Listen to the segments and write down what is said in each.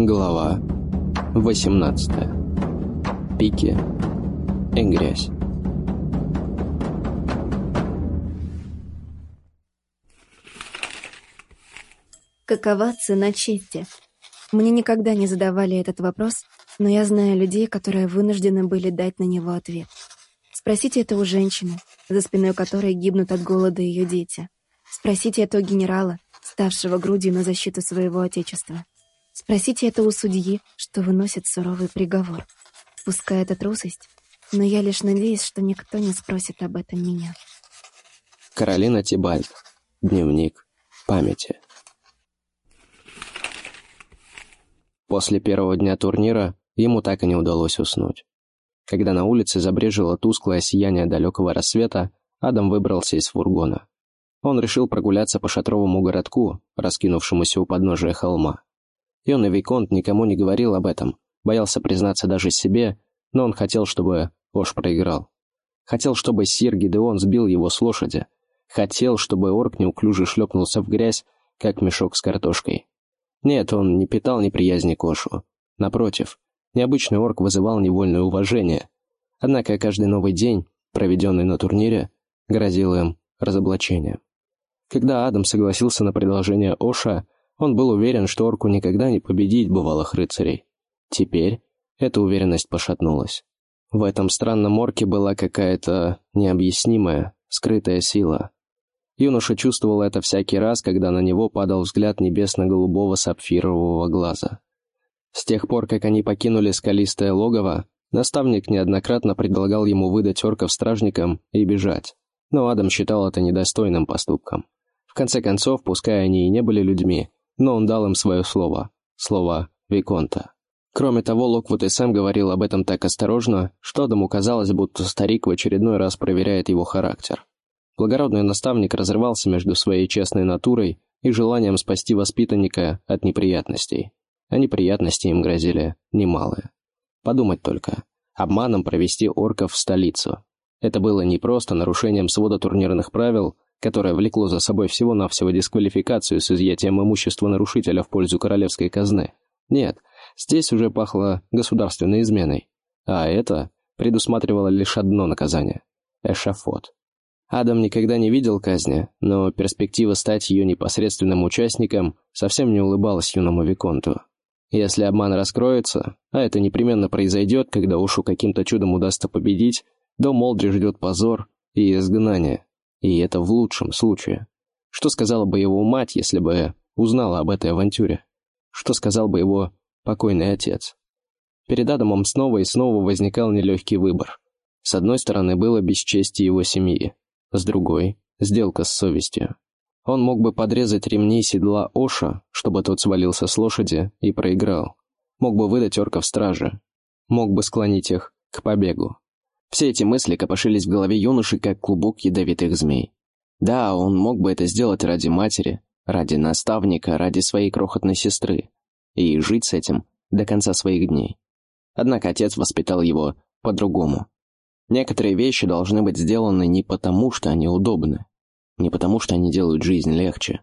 Глава 18. Пики и грязь. Какова цена чести? Мне никогда не задавали этот вопрос, но я знаю людей, которые вынуждены были дать на него ответ. Спросите это у женщины, за спиной которой гибнут от голода ее дети. Спросите это у генерала, ставшего грудью на защиту своего отечества. Спросите это у судьи, что выносит суровый приговор. Пускай это трусость, но я лишь надеюсь, что никто не спросит об этом меня. Каролина Тибальд. Дневник памяти. После первого дня турнира ему так и не удалось уснуть. Когда на улице забрежило тусклое сияние далекого рассвета, Адам выбрался из фургона. Он решил прогуляться по шатровому городку, раскинувшемуся у подножия холма. Юный Виконт никому не говорил об этом, боялся признаться даже себе, но он хотел, чтобы Ош проиграл. Хотел, чтобы Сир Гидеон сбил его с лошади. Хотел, чтобы орк неуклюже шлепнулся в грязь, как мешок с картошкой. Нет, он не питал неприязни к Ошу. Напротив, необычный орк вызывал невольное уважение. Однако каждый новый день, проведенный на турнире, грозил им разоблачением. Когда Адам согласился на предложение Оша, он был уверен, что орку никогда не победить бывалых рыцарей. Теперь эта уверенность пошатнулась. В этом странном орке была какая-то необъяснимая, скрытая сила. Юноша чувствовал это всякий раз, когда на него падал взгляд небесно-голубого сапфирового глаза. С тех пор, как они покинули скалистое логово, наставник неоднократно предлагал ему выдать орков стражникам и бежать, но Адам считал это недостойным поступком. В конце концов, пускай они и не были людьми, но он дал им свое слово, слово Виконта. Кроме того, Локвуд и сам говорил об этом так осторожно, что Адаму казалось, будто старик в очередной раз проверяет его характер. Благородный наставник разрывался между своей честной натурой и желанием спасти воспитанника от неприятностей. А неприятности им грозили немалые. Подумать только, обманом провести орков в столицу. Это было не просто нарушением свода турнирных правил, которое влекло за собой всего-навсего дисквалификацию с изъятием имущества нарушителя в пользу королевской казны. Нет, здесь уже пахло государственной изменой. А это предусматривало лишь одно наказание – эшафот. Адам никогда не видел казни, но перспектива стать ее непосредственным участником совсем не улыбалась юному Виконту. Если обман раскроется, а это непременно произойдет, когда Ушу каким-то чудом удастся победить, то Молдри ждет позор и изгнание. И это в лучшем случае. Что сказала бы его мать, если бы узнала об этой авантюре? Что сказал бы его покойный отец? Перед Адамом снова и снова возникал нелегкий выбор. С одной стороны, было бесчестие его семьи, с другой — сделка с совестью. Он мог бы подрезать ремни седла Оша, чтобы тот свалился с лошади и проиграл. Мог бы выдать орков страже. Мог бы склонить их к побегу. Все эти мысли копошились в голове юноши, как клубок ядовитых змей. Да, он мог бы это сделать ради матери, ради наставника, ради своей крохотной сестры. И жить с этим до конца своих дней. Однако отец воспитал его по-другому. Некоторые вещи должны быть сделаны не потому, что они удобны, не потому, что они делают жизнь легче,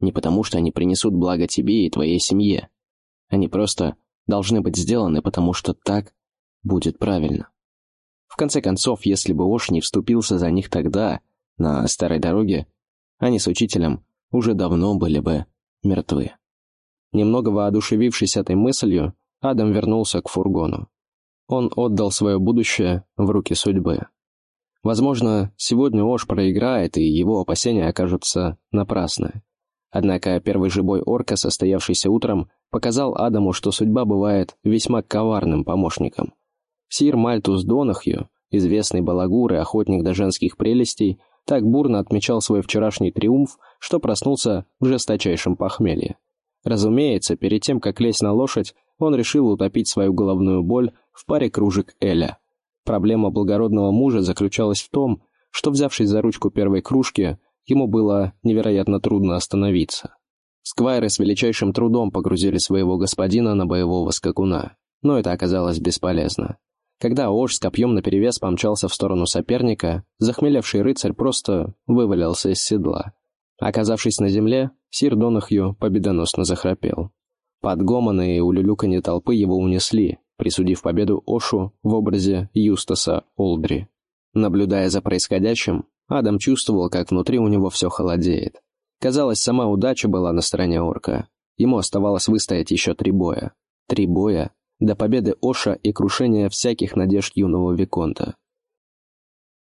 не потому, что они принесут благо тебе и твоей семье. Они просто должны быть сделаны, потому что так будет правильно. В конце концов, если бы Ош не вступился за них тогда, на старой дороге, они с учителем уже давно были бы мертвы. Немного воодушевившись этой мыслью, Адам вернулся к фургону. Он отдал свое будущее в руки судьбы. Возможно, сегодня Ош проиграет, и его опасения окажутся напрасны. Однако первый же бой орка, состоявшийся утром, показал Адаму, что судьба бывает весьма коварным помощником. Сир Мальтус Донахью, известный балагур и охотник до женских прелестей, так бурно отмечал свой вчерашний триумф, что проснулся в жесточайшем похмелье. Разумеется, перед тем, как лезть на лошадь, он решил утопить свою головную боль в паре кружек Эля. Проблема благородного мужа заключалась в том, что, взявшись за ручку первой кружки, ему было невероятно трудно остановиться. Сквайры с величайшим трудом погрузили своего господина на боевого скакуна, но это оказалось бесполезно. Когда Ош с копьем наперевес помчался в сторону соперника, захмелевший рыцарь просто вывалился из седла. Оказавшись на земле, сир Донахью победоносно захрапел. Под гомон и улюлюканье толпы его унесли, присудив победу Ошу в образе Юстаса Олдри. Наблюдая за происходящим, Адам чувствовал, как внутри у него все холодеет. Казалось, сама удача была на стороне орка. Ему оставалось выстоять еще три боя. Три боя до победы Оша и крушения всяких надежд юного Виконта.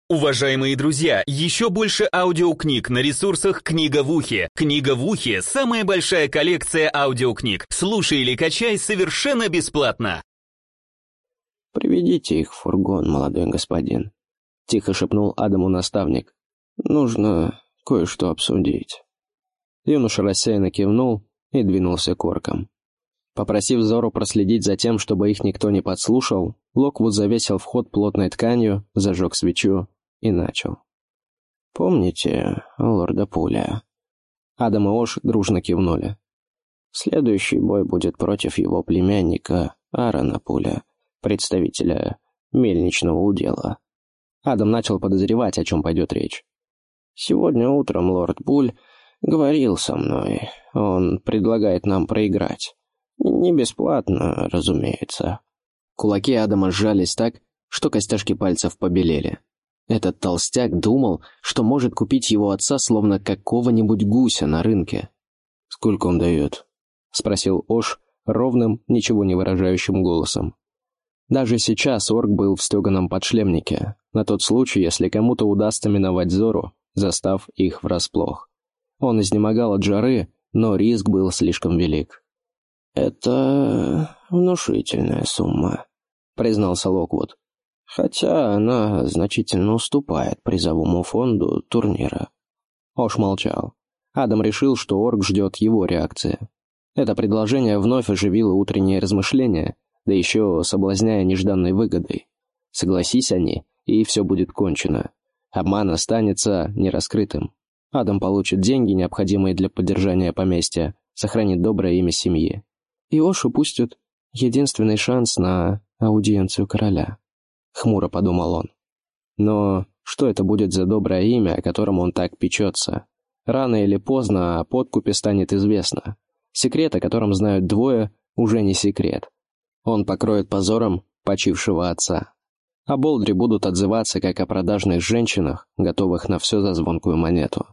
Уважаемые друзья, еще больше аудиокниг на ресурсах «Книга в ухе». «Книга в ухе» — самая большая коллекция аудиокниг. Слушай или качай совершенно бесплатно. «Приведите их в фургон, молодой господин», — тихо шепнул Адаму наставник. «Нужно кое-что обсудить». Юноша рассеянно кивнул и двинулся к оркам. Попросив Зору проследить за тем, чтобы их никто не подслушал, Локвуд завесил вход плотной тканью, зажег свечу и начал. «Помните лорда Пуля?» Адам и Ош дружно кивнули. «Следующий бой будет против его племянника Аарона Пуля, представителя мельничного удела». Адам начал подозревать, о чем пойдет речь. «Сегодня утром лорд Пуль говорил со мной. Он предлагает нам проиграть. Не бесплатно, разумеется». Кулаки Адама сжались так, что костяшки пальцев побелели. Этот толстяк думал, что может купить его отца словно какого-нибудь гуся на рынке. «Сколько он дает?» — спросил Ош ровным, ничего не выражающим голосом. Даже сейчас орк был в стеганом подшлемнике, на тот случай, если кому-то удастся миновать Зору, застав их врасплох. Он изнемогал от жары, но риск был слишком велик. «Это внушительная сумма», — признался Локвуд хотя она значительно уступает призовому фонду турнира. Ош молчал. Адам решил, что Орг ждет его реакции. Это предложение вновь оживило утренние размышления, да еще соблазняя нежданной выгодой. Согласись они, и все будет кончено. Обман останется нераскрытым. Адам получит деньги, необходимые для поддержания поместья, сохранит доброе имя семьи. И Ош упустит единственный шанс на аудиенцию короля. — хмуро подумал он. Но что это будет за доброе имя, о котором он так печется? Рано или поздно о подкупе станет известно. Секрет, о котором знают двое, уже не секрет. Он покроет позором почившего отца. А Болдри будут отзываться, как о продажных женщинах, готовых на все за звонкую монету.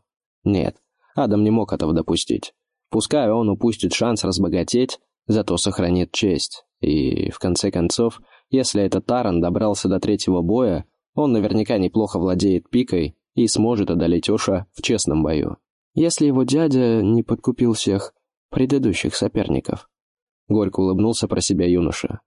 Нет, Адам не мог этого допустить. Пускай он упустит шанс разбогатеть, зато сохранит честь. И, в конце концов, если этот Таран добрался до третьего боя, он наверняка неплохо владеет пикой и сможет одолеть Оша в честном бою. Если его дядя не подкупил всех предыдущих соперников. Горько улыбнулся про себя юноша.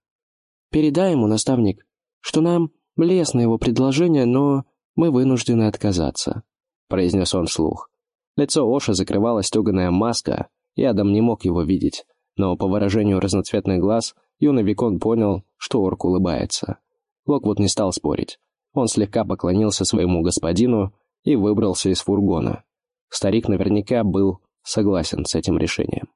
«Передай ему, наставник, что нам лестно его предложение, но мы вынуждены отказаться», — произнес он вслух. Лицо Оша закрывала стеганая маска, и Адам не мог его видеть, но по выражению разноцветных глаз юный Викон понял, что орк улыбается. Локвуд не стал спорить. Он слегка поклонился своему господину и выбрался из фургона. Старик наверняка был согласен с этим решением.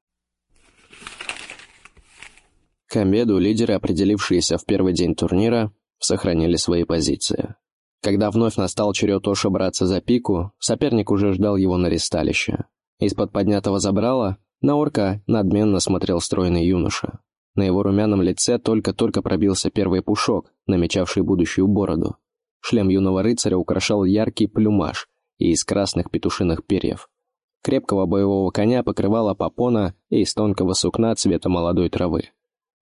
К обеду лидеры, определившиеся в первый день турнира, сохранили свои позиции. Когда вновь настал черед Оша браться за пику, соперник уже ждал его на ресталище. Из-под поднятого забрала на орка надменно смотрел стройный юноша. На его румяном лице только-только пробился первый пушок, намечавший будущую бороду. Шлем юного рыцаря украшал яркий плюмаж из красных петушиных перьев. Крепкого боевого коня покрывала попона из тонкого сукна цвета молодой травы.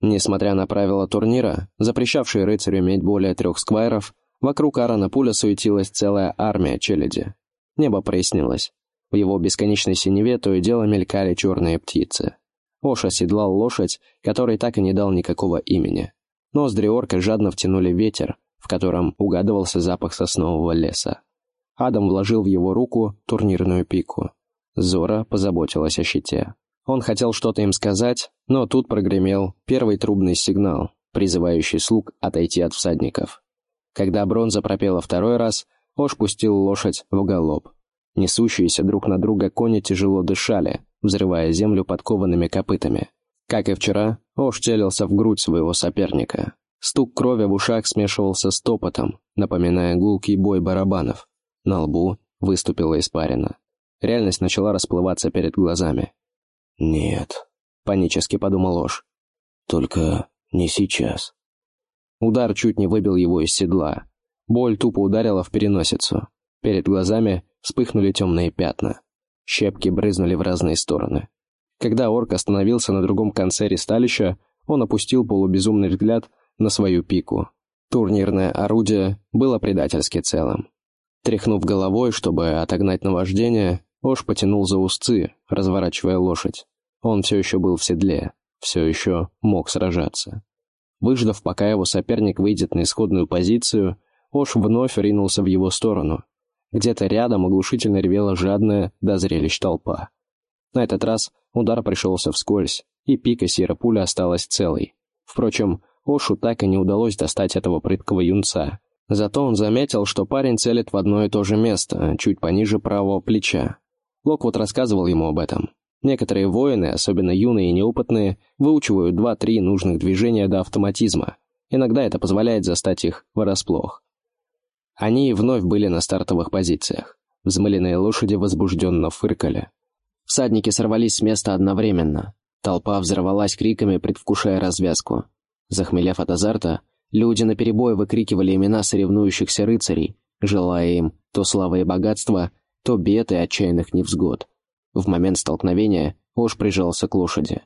Несмотря на правила турнира, запрещавшие рыцарю иметь более трех сквайров, вокруг Арана Пуля суетилась целая армия челяди. Небо прояснилось. В его бесконечной синеве то и дело мелькали черные птицы. Ош оседлал лошадь, которой так и не дал никакого имени. Ноздри орка жадно втянули ветер, в котором угадывался запах соснового леса. Адам вложил в его руку турнирную пику. Зора позаботилась о щите. Он хотел что-то им сказать, но тут прогремел первый трубный сигнал, призывающий слуг отойти от всадников. Когда бронза пропела второй раз, Ош пустил лошадь в галоп. Несущиеся друг на друга кони тяжело дышали, взрывая землю подкованными копытами. Как и вчера, Ош целился в грудь своего соперника. Стук крови в ушах смешивался с топотом, напоминая гулкий бой барабанов. На лбу выступила испарина. Реальность начала расплываться перед глазами. «Нет», — панически подумал Ош. «Только не сейчас». Удар чуть не выбил его из седла. Боль тупо ударила в переносицу. Перед глазами вспыхнули темные пятна. Щепки брызнули в разные стороны. Когда орк остановился на другом конце ристалища, он опустил полубезумный взгляд на свою пику. Турнирное орудие было предательски целым. Тряхнув головой, чтобы отогнать наваждение, Ош потянул за узцы, разворачивая лошадь. Он все еще был в седле, все еще мог сражаться. Выждав, пока его соперник выйдет на исходную позицию, Ош вновь ринулся в его сторону. Где-то рядом оглушительно ревела жадная до зрелищ толпа. На этот раз удар пришелся вскользь, и пика серой осталась целой. Впрочем, Ошу так и не удалось достать этого прыткого юнца. Зато он заметил, что парень целит в одно и то же место, чуть пониже правого плеча. Локвуд рассказывал ему об этом. Некоторые воины, особенно юные и неопытные, выучивают два-три нужных движения до автоматизма. Иногда это позволяет застать их врасплох. Они вновь были на стартовых позициях. Взмыленные лошади возбужденно фыркали. Всадники сорвались с места одновременно. Толпа взорвалась криками, предвкушая развязку. Захмелев от азарта, люди наперебой выкрикивали имена соревнующихся рыцарей, желая им то славы и богатства, то бед и отчаянных невзгод. В момент столкновения Ош прижался к лошади.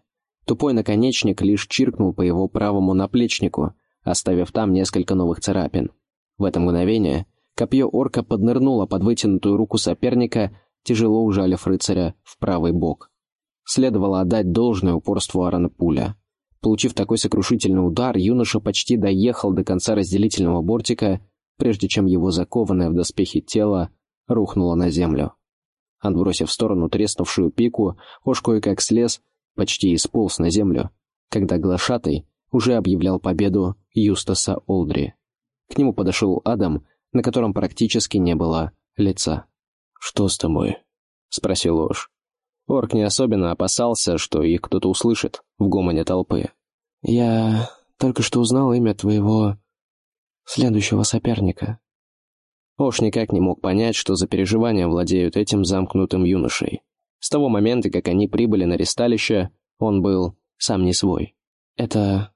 Тупой наконечник лишь чиркнул по его правому наплечнику, оставив там несколько новых царапин. В это мгновение копье орка поднырнуло под вытянутую руку соперника, тяжело ужалив рыцаря в правый бок. Следовало отдать должное упорству Аарона Пуля. Получив такой сокрушительный удар, юноша почти доехал до конца разделительного бортика, прежде чем его закованное в доспехи тело рухнуло на землю. Отбросив в сторону треснувшую пику, Ош кое-как слез, почти исполз на землю, когда глашатый уже объявлял победу Юстаса Олдри. К нему подошел Адам, на котором практически не было лица. «Что с тобой?» — спросил Ош. Орк не особенно опасался, что их кто-то услышит в гомоне толпы. «Я только что узнал имя твоего следующего соперника», Ош никак не мог понять, что за переживания владеют этим замкнутым юношей. С того момента, как они прибыли на ресталище, он был сам не свой. «Это...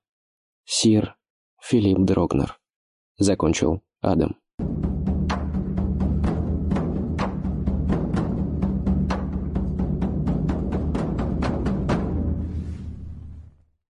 Сир Филипп Дрогнер», — закончил Адам.